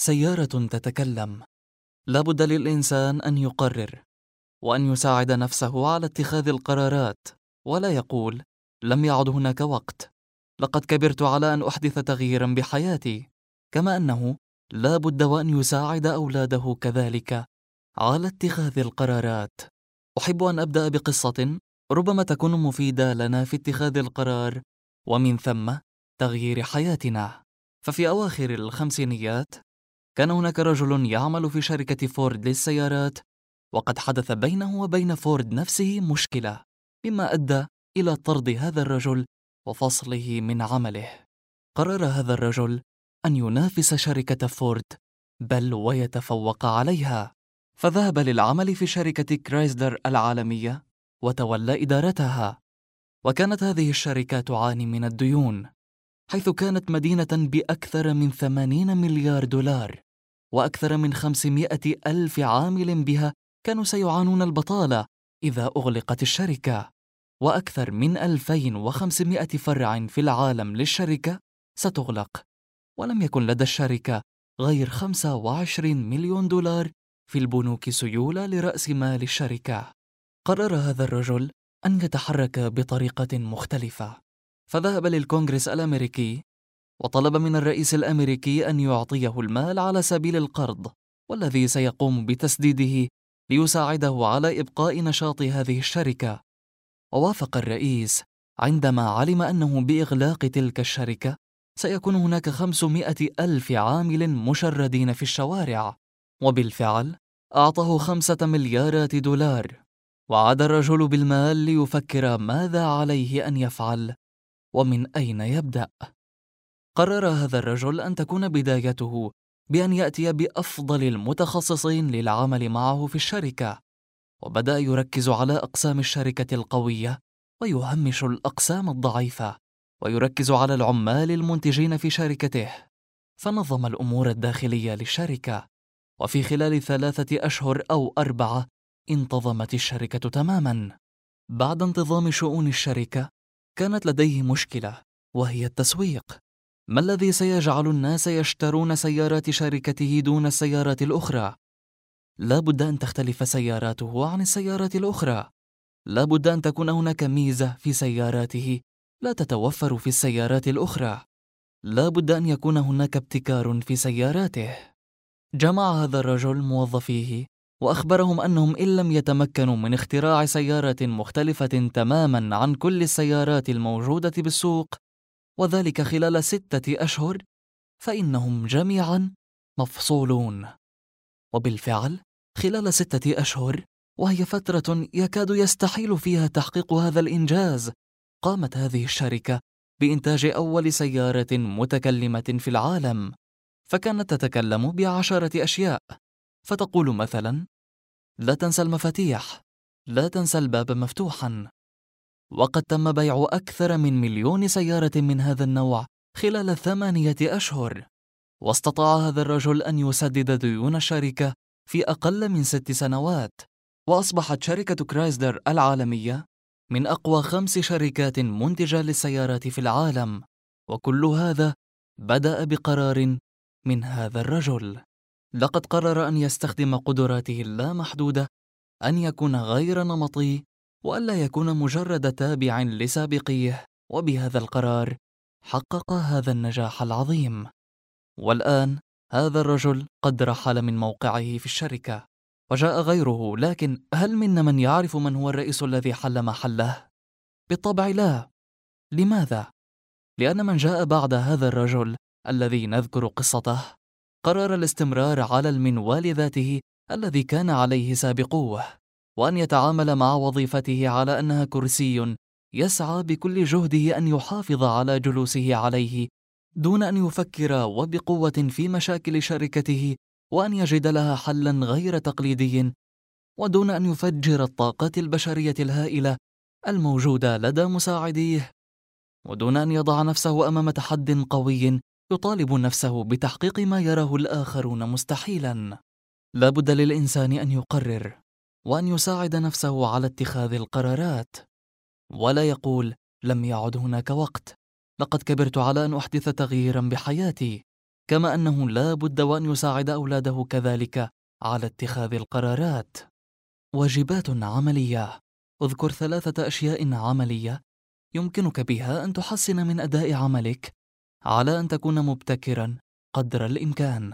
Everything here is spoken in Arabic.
سيارة تتكلم. لابد للإنسان أن يقرر وأن يساعد نفسه على اتخاذ القرارات ولا يقول لم يعد هناك وقت. لقد كبرت على أن أحدث تغييرا بحياتي كما أنه لا بد وأن يساعد أولاده كذلك على اتخاذ القرارات. أحب أن أبدأ بقصة ربما تكون مفيدة لنا في اتخاذ القرار ومن ثم تغيير حياتنا. ففي أواخر الخمسينيات كان هناك رجل يعمل في شركة فورد للسيارات وقد حدث بينه وبين فورد نفسه مشكلة مما أدى إلى طرد هذا الرجل وفصله من عمله. قرر هذا الرجل أن ينافس شركة فورد بل ويتفوق عليها. فذهب للعمل في شركة كرايزلر العالمية وتولى إدارتها. وكانت هذه الشركة تعاني من الديون حيث كانت مدينة بأكثر من 80 مليار دولار. وأكثر من 500 ألف عامل بها كانوا سيعانون البطالة إذا أغلقت الشركة. وأكثر من 2500 فرع في العالم للشركة ستغلق ولم يكن لدى الشركة غير 25 مليون دولار في البنوك سيولة لرأس مال الشركة. قرر هذا الرجل أن يتحرك بطريقة مختلفة. فذهب للكونغرس الأمريكي وطلب من الرئيس الأمريكي أن يعطيه المال على سبيل القرض والذي سيقوم بتسديده ليساعده على إبقاء نشاط هذه الشركة. ووافق الرئيس عندما علم أنه بإغلاق تلك الشركة سيكون هناك 500 ألف عامل مشردين في الشوارع وبالفعل أعطاه خمسة مليارات دولار. وعاد الرجل بالمال ليفكر ماذا عليه أن يفعل ومن أين يبدأ؟ قرر هذا الرجل أن تكون بدايته بأن يأتي بأفضل المتخصصين للعمل معه في الشركة. وبدأ يركز على أقسام الشركة القوية ويهمش الأقسام الضعيفة ويركز على العمال المنتجين في شركته. فنظم الأمور الداخلية للشركة وفي خلال ثلاثة أشهر أو أربعة انتظمت الشركة تماما. بعد انتظام شؤون الشركة كانت لديه مشكلة وهي التسويق. ما الذي سيجعل الناس يشترون سيارات شركته دون السيارات الأخرى؟ لا بد أن تختلف سياراته عن السيارات الأخرى. لا بد أن تكون هناك ميزة في سياراته. لا تتوفر في السيارات الأخرى. لا بد أن يكون هناك ابتكار في سياراته. جمع هذا الرجل موظفيه وأخبرهم أنهم إن لم يتمكنوا من اختراع سيارة مختلفة تماما عن كل السيارات الموجودة بالسوق وذلك خلال ستة أشهر فإنهم جميعا مفصولون. وبالفعل خلال ستة أشهر وهي فترة يكاد يستحيل فيها تحقيق هذا الإنجاز قامت هذه الشركة بإنتاج أول سيارة متكلمة في العالم فكانت تتكلم بعشرة أشياء. فتقول مثلا لا تنسى المفاتيح لا تنسى الباب مفتوحا وقد تم بيع أكثر من مليون سيارة من هذا النوع خلال ثمانية أشهر. واستطاع هذا الرجل أن يسدد ديون الشركة في أقل من ست سنوات وأصبحت شركة كرايزلر العالمية من أقوى خمس شركات منتجة للسيارات في العالم وكل هذا بدأ بقرار من هذا الرجل. لقد قرر أن يستخدم قدراته اللامحدودة أن يكون غير نمطي وألا يكون مجرد تابع لسابقيه وبهذا القرار حقق هذا النجاح العظيم والآن هذا الرجل قد رحل من موقعه في الشركة وجاء غيره لكن هل منا من يعرف من هو الرئيس الذي حل محله؟ بالطبع لا لماذا؟ لأن من جاء بعد هذا الرجل الذي نذكر قصته قرر الاستمرار على المنوال ذاته الذي كان عليه سابقوه وأن يتعامل مع وظيفته على أنها كرسي يسعى بكل جهده أن يحافظ على جلوسه عليه دون أن يفكر وبقوة في مشاكل شركته وأن يجد لها حلا غير تقليدي ودون أن يفجر الطاقات البشرية الهائلة الموجودة لدى مساعديه ودون أن يضع نفسه أمام تحد قوي يطالب نفسه بتحقيق ما يراه الآخرون مستحيلا. لا بد للإنسان أن يقرر. وأن يساعد نفسه على اتخاذ القرارات. ولا يقول لم يعد هناك وقت. لقد كبرت على أن أحدث تغييرا بحياتي. كما أنه لا بد وأن يساعد أولاده كذلك على اتخاذ القرارات. واجبات عملية. اذكر ثلاثة أشياء عملية يمكنك بها أن تحسن من أداء عملك على أن تكون مبتكرا قدر الإمكان.